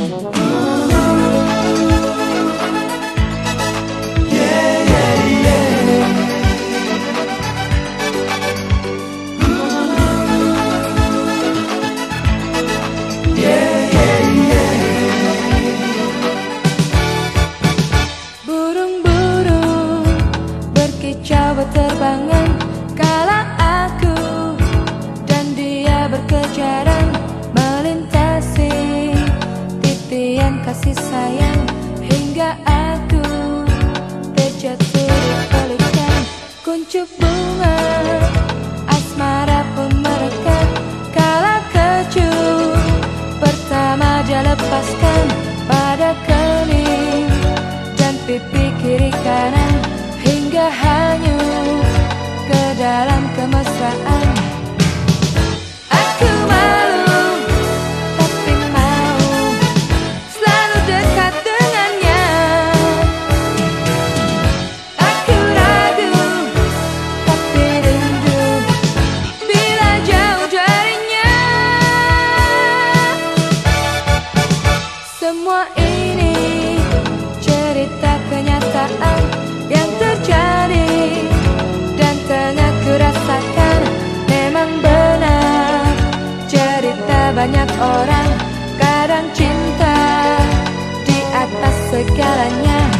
Burung-burung berkicau terbangan kasih sayang hingga aku terjatuh pelukan kuncup bunga Semua ini cerita kenyataan yang terjadi dan tengah kurasakan memang benar cerita banyak orang kadang cinta di atas segalanya.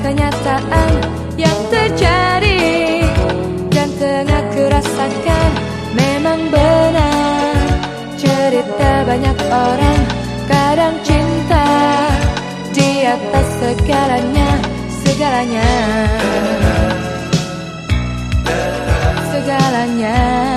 kenyataan yang terjadi Dan tengah kurasakan memang benar. Cerita banyak orang kadang cinta Di atas segalanya, segalanya. Segalanya